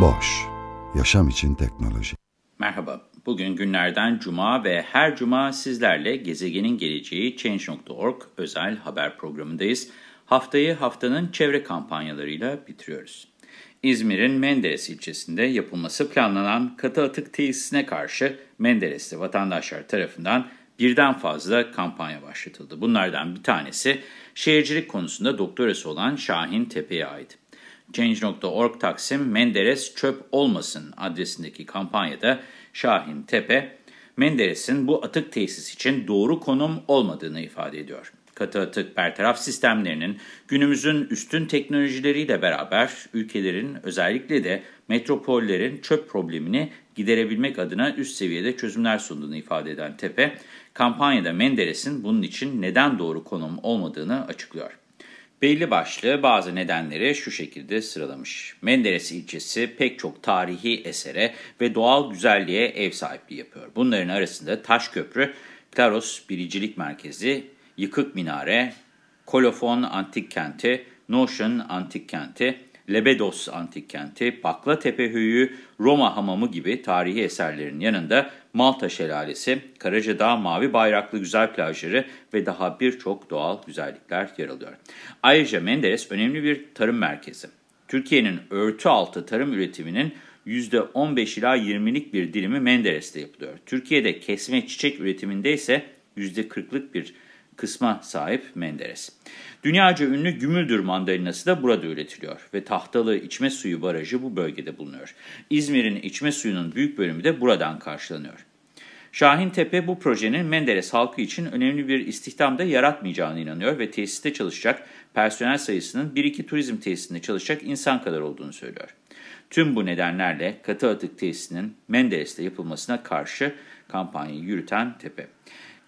Boş, yaşam için teknoloji. Merhaba, bugün günlerden cuma ve her cuma sizlerle Gezegenin Geleceği Change.org özel haber programındayız. Haftayı haftanın çevre kampanyalarıyla bitiriyoruz. İzmir'in Menderes ilçesinde yapılması planlanan katı atık tesisine karşı Menderes'te vatandaşlar tarafından birden fazla kampanya başlatıldı. Bunlardan bir tanesi şehircilik konusunda doktorası olan Şahin Tepe'ye ait. Change.org Taksim Menderes Çöp Olmasın adresindeki kampanyada Şahin Tepe, Menderes'in bu atık tesis için doğru konum olmadığını ifade ediyor katı atık bertaraf sistemlerinin günümüzün üstün teknolojileriyle beraber ülkelerin özellikle de metropollerin çöp problemini giderebilmek adına üst seviyede çözümler sunduğunu ifade eden Tepe, kampanyada Menderes'in bunun için neden doğru konum olmadığını açıklıyor. Belli başlı bazı nedenleri şu şekilde sıralamış. Menderes ilçesi pek çok tarihi esere ve doğal güzelliğe ev sahipliği yapıyor. Bunların arasında Taşköprü, Klaros Biricilik Merkezi, Yıkık Minare, Kolofon Antik Kenti, Notion Antik Kenti, Lebedos Antik Kenti, Baklatepe Höyü, Roma Hamamı gibi tarihi eserlerin yanında Malta Şelalesi, Karacadağ Mavi Bayraklı Güzel Plajları ve daha birçok doğal güzellikler yer alıyor. Ayrıca Menderes önemli bir tarım merkezi. Türkiye'nin örtü altı tarım üretiminin %15 ila 20'lik bir dilimi Menderes'te yapılıyor. Türkiye'de kesme çiçek üretiminde ise %40'lık bir kısma sahip Menderes. Dünyaca ünlü Gümüldür mandalinası da burada üretiliyor ve Tahtalı içme suyu barajı bu bölgede bulunuyor. İzmir'in içme suyunun büyük bölümü de buradan karşılanıyor. Şahin Tepe bu projenin Menderes halkı için önemli bir istihdam da yaratmayacağını inanıyor ve tesiste çalışacak personel sayısının 1-2 turizm tesisinde çalışacak insan kadar olduğunu söylüyor. Tüm bu nedenlerle katı atık tesisinin Menderes'te yapılmasına karşı kampanyayı yürüten Tepe.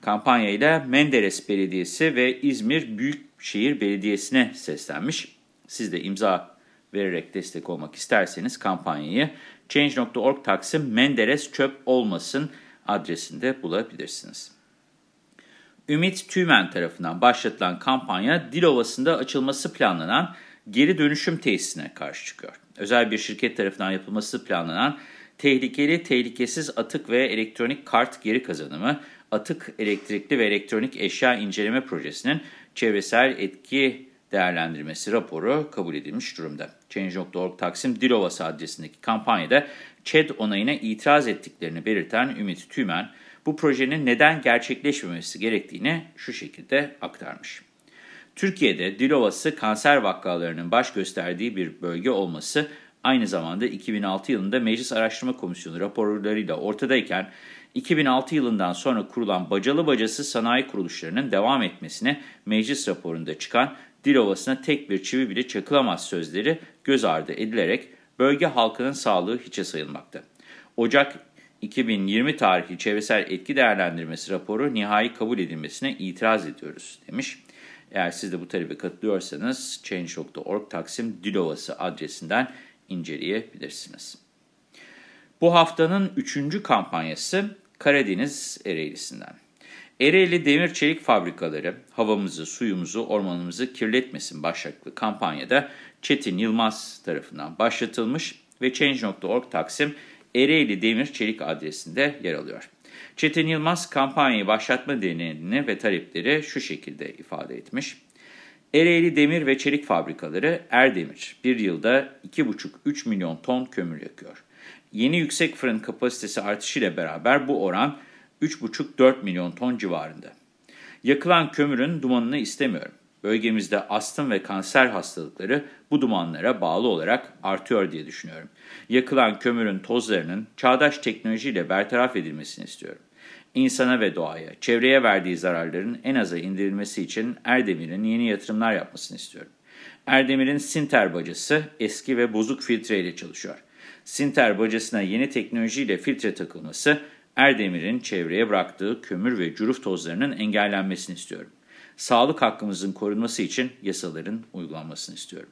Kampanyayla Menderes Belediyesi ve İzmir Büyükşehir Belediyesi'ne seslenmiş. Siz de imza vererek destek olmak isterseniz kampanyayı Change.org Taksim Menderes Çöp Olmasın adresinde bulabilirsiniz. Ümit Tümen tarafından başlatılan kampanya Dilovası'nda açılması planlanan geri dönüşüm tesisine karşı çıkıyor. Özel bir şirket tarafından yapılması planlanan tehlikeli, tehlikesiz atık ve elektronik kart geri kazanımı atık elektrikli ve elektronik eşya inceleme projesinin çevresel etki değerlendirmesi raporu kabul edilmiş durumda. Change.org Taksim Dilovası adresindeki kampanyada ÇED onayına itiraz ettiklerini belirten Ümit Tümen, bu projenin neden gerçekleşmemesi gerektiğini şu şekilde aktarmış. Türkiye'de Dilovası kanser vakalarının baş gösterdiği bir bölge olması aynı zamanda 2006 yılında Meclis Araştırma Komisyonu raporlarıyla ortadayken 2006 yılından sonra kurulan bacalı bacası sanayi kuruluşlarının devam etmesine meclis raporunda çıkan Dilovası'na tek bir çivi bile çakılamaz sözleri göz ardı edilerek bölge halkının sağlığı hiçe sayılmakta. Ocak 2020 tarihli çevresel etki değerlendirmesi raporu nihai kabul edilmesine itiraz ediyoruz demiş. Eğer siz de bu talebe katılıyorsanız Change.org Taksim Dilovası adresinden inceleyebilirsiniz. Bu haftanın üçüncü kampanyası Karadeniz Ereğlisi'nden. Ereğli Demir Çelik Fabrikaları havamızı, suyumuzu, ormanımızı kirletmesin başlıklı kampanyada Çetin Yılmaz tarafından başlatılmış ve Change.org Taksim Ereğli Demir Çelik adresinde yer alıyor. Çetin Yılmaz kampanyayı başlatma deneyini ve talepleri şu şekilde ifade etmiş. Ereğli Demir ve Çelik Fabrikaları Erdemir bir yılda 2,5-3 milyon ton kömür yakıyor. Yeni yüksek fırın kapasitesi artışıyla beraber bu oran 3,5-4 milyon ton civarında. Yakılan kömürün dumanını istemiyorum. Bölgemizde astım ve kanser hastalıkları bu dumanlara bağlı olarak artıyor diye düşünüyorum. Yakılan kömürün tozlarının çağdaş teknolojiyle bertaraf edilmesini istiyorum. insana ve doğaya, çevreye verdiği zararların en aza indirilmesi için Erdemir'in yeni yatırımlar yapmasını istiyorum. Erdemir'in Sinter bacası eski ve bozuk filtreyle çalışıyor. Sinter bacasına yeni teknolojiyle filtre takılması, Erdemir'in çevreye bıraktığı kömür ve cüruf tozlarının engellenmesini istiyorum. Sağlık hakkımızın korunması için yasaların uygulanmasını istiyorum.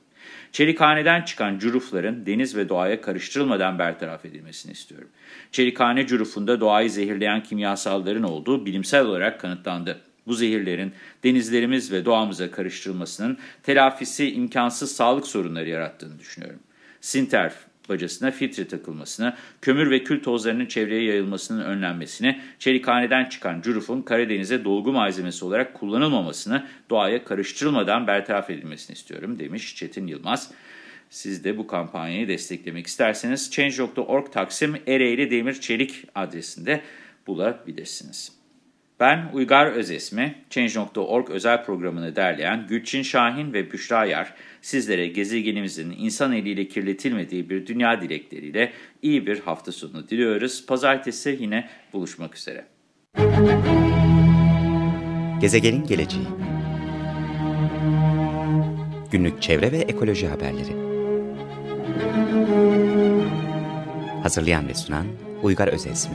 Çelikhaneden çıkan cürufların deniz ve doğaya karıştırılmadan bertaraf edilmesini istiyorum. Çelikhane cürufunda doğayı zehirleyen kimyasalların olduğu bilimsel olarak kanıtlandı. Bu zehirlerin denizlerimiz ve doğamıza karıştırılmasının telafisi imkansız sağlık sorunları yarattığını düşünüyorum. Sinterf bacasına filtre takılmasını, kömür ve kül tozlarının çevreye yayılmasının önlenmesini, çelikhaneden çıkan cürufun Karadeniz'e dolgu malzemesi olarak kullanılmamasını, doğaya karıştırılmadan bertaraf edilmesini istiyorum demiş Çetin Yılmaz. Siz de bu kampanyayı desteklemek isterseniz Change.org Taksim Ereğli Demir Çelik adresinde bulabilirsiniz. Ben Uygar Özesmi, Change.org özel programını derleyen Gülçin Şahin ve Büşra Yar, sizlere gezegenimizin insan eliyle kirletilmediği bir dünya dilekleriyle iyi bir hafta sonu diliyoruz. Pazartesi yine buluşmak üzere. Gezegenin geleceği Günlük çevre ve ekoloji haberleri Hazırlayan ve sunan Uygar Özesmi